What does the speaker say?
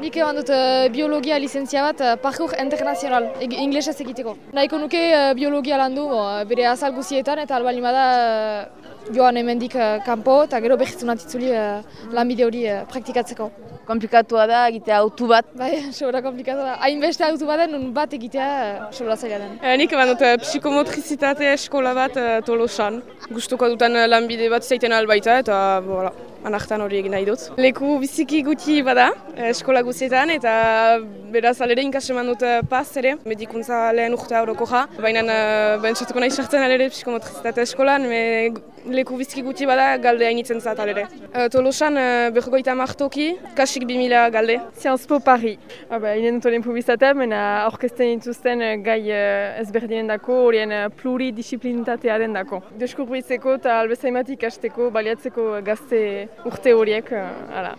Nik eman dut uh, biologia licentzia bat uh, parkour internazional, inglesez egiteko. Nahiko nuke uh, biologia landu bo, bere azal guzietan eta albali bada uh, joan hemendik uh, kanpo eta gero behitzen atitzuli uh, lanbide hori uh, praktikatzeko. Komplikatua da egitea autu bat. Bai, sobra komplikatua da. Hainbeste autu bat den, bat egitea uh, sobra zaila den. E, nik eman dut psikomotrizitate eskola bat uh, tolosan. Gustuko duten lanbide bat zaiten albaita eta voilà anartan hori egin nahi dut. Leku biziki guti bada eskola guzietan eta beraz alere inkaseman dut paz ere. Medikuntza lehen urte horoko ja, baina bentsatuko nahi sartzen alere psikomotrizitate eskolan, me leku biziki guti bada galde hainitzen zat alere. E, Tolosan bergoita martoki, kasik bimila galde. Sciences Po Paris. Aba, inen dut olien publizitatea, mena aurkezten dituzten gai ezberdinen dako, horien pluridisciplinitatearen dako. Deskurbritzeko eta albezaimatik hasteko baliatzeko gazte urte horiek, ala.